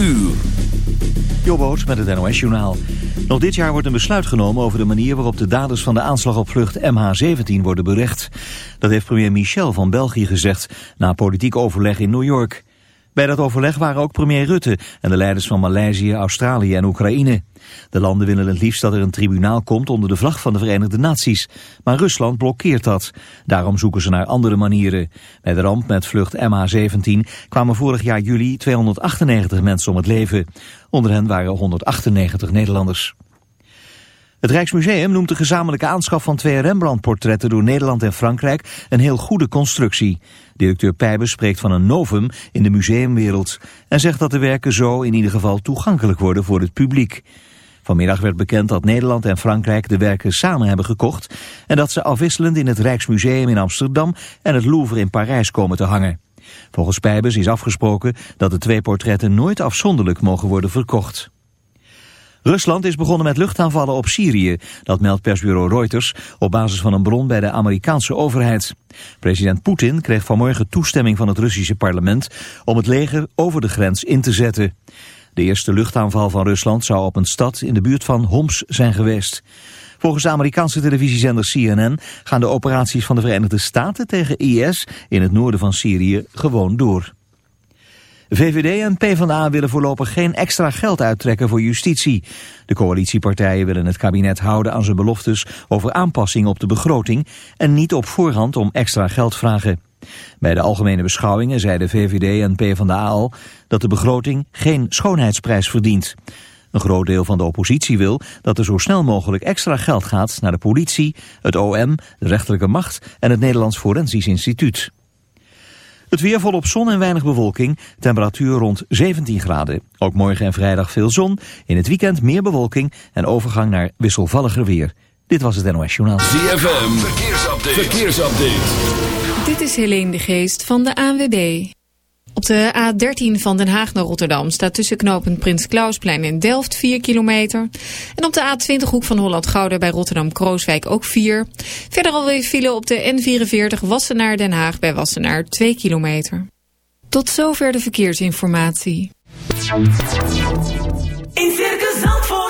uur. Jobboot met het NOS-journaal. Nog dit jaar wordt een besluit genomen over de manier waarop de daders van de aanslag op vlucht MH17 worden berecht. Dat heeft premier Michel van België gezegd na politiek overleg in New York. Bij dat overleg waren ook premier Rutte en de leiders van Maleisië, Australië en Oekraïne. De landen willen het liefst dat er een tribunaal komt onder de vlag van de Verenigde Naties. Maar Rusland blokkeert dat. Daarom zoeken ze naar andere manieren. Bij de ramp met vlucht MH17 kwamen vorig jaar juli 298 mensen om het leven. Onder hen waren 198 Nederlanders. Het Rijksmuseum noemt de gezamenlijke aanschaf van twee Rembrandt-portretten door Nederland en Frankrijk een heel goede constructie. Directeur Pijbers spreekt van een novum in de museumwereld en zegt dat de werken zo in ieder geval toegankelijk worden voor het publiek. Vanmiddag werd bekend dat Nederland en Frankrijk de werken samen hebben gekocht en dat ze afwisselend in het Rijksmuseum in Amsterdam en het Louvre in Parijs komen te hangen. Volgens Pijbers is afgesproken dat de twee portretten nooit afzonderlijk mogen worden verkocht. Rusland is begonnen met luchtaanvallen op Syrië. Dat meldt persbureau Reuters op basis van een bron bij de Amerikaanse overheid. President Poetin kreeg vanmorgen toestemming van het Russische parlement om het leger over de grens in te zetten. De eerste luchtaanval van Rusland zou op een stad in de buurt van Homs zijn geweest. Volgens de Amerikaanse televisiezender CNN gaan de operaties van de Verenigde Staten tegen IS in het noorden van Syrië gewoon door. VVD en PvdA willen voorlopig geen extra geld uittrekken voor justitie. De coalitiepartijen willen het kabinet houden aan zijn beloftes over aanpassingen op de begroting en niet op voorhand om extra geld vragen. Bij de algemene beschouwingen zeiden VVD en PvdA al dat de begroting geen schoonheidsprijs verdient. Een groot deel van de oppositie wil dat er zo snel mogelijk extra geld gaat naar de politie, het OM, de rechterlijke macht en het Nederlands Forensisch Instituut. Het weer volop zon en weinig bewolking. Temperatuur rond 17 graden. Ook morgen en vrijdag veel zon. In het weekend meer bewolking en overgang naar wisselvalliger weer. Dit was het NOS Journaal. ZFM, verkeersupdate. verkeersupdate. Dit is Helene de Geest van de ANWB. Op de A13 van Den Haag naar Rotterdam staat tussen knooppunt Prins Klausplein en Delft 4 kilometer. En op de A20 hoek van Holland-Gouda bij Rotterdam-Krooswijk ook 4. Verder alweer file op de N44 Wassenaar Den Haag bij Wassenaar 2 kilometer. Tot zover de verkeersinformatie. In Circus Zandvoort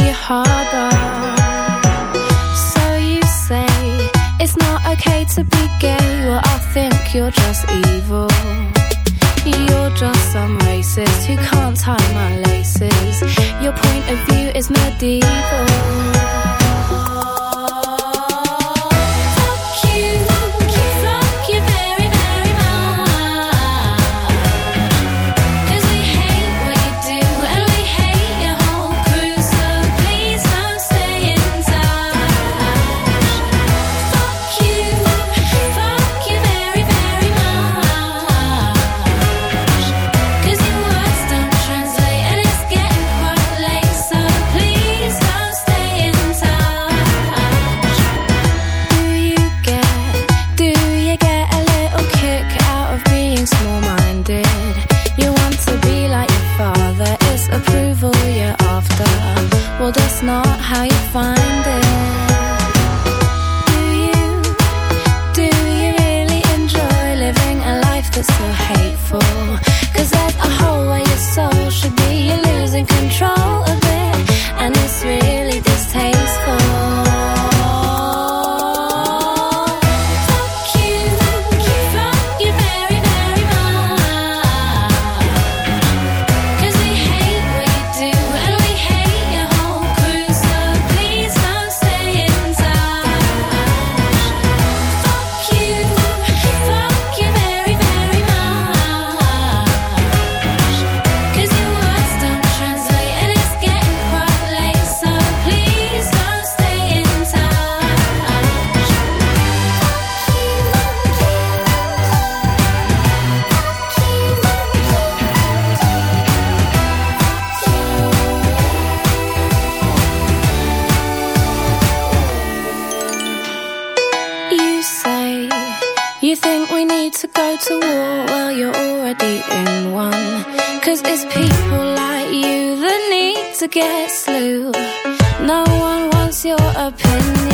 your heart. your opinion.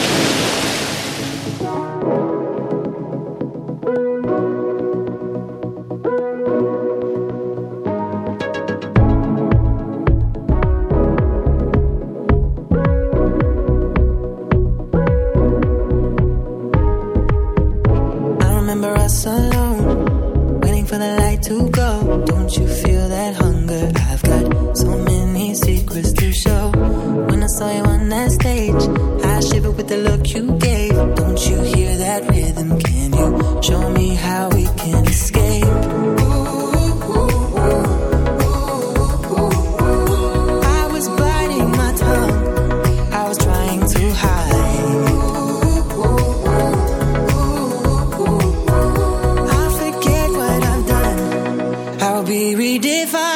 be redefined.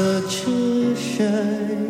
的车水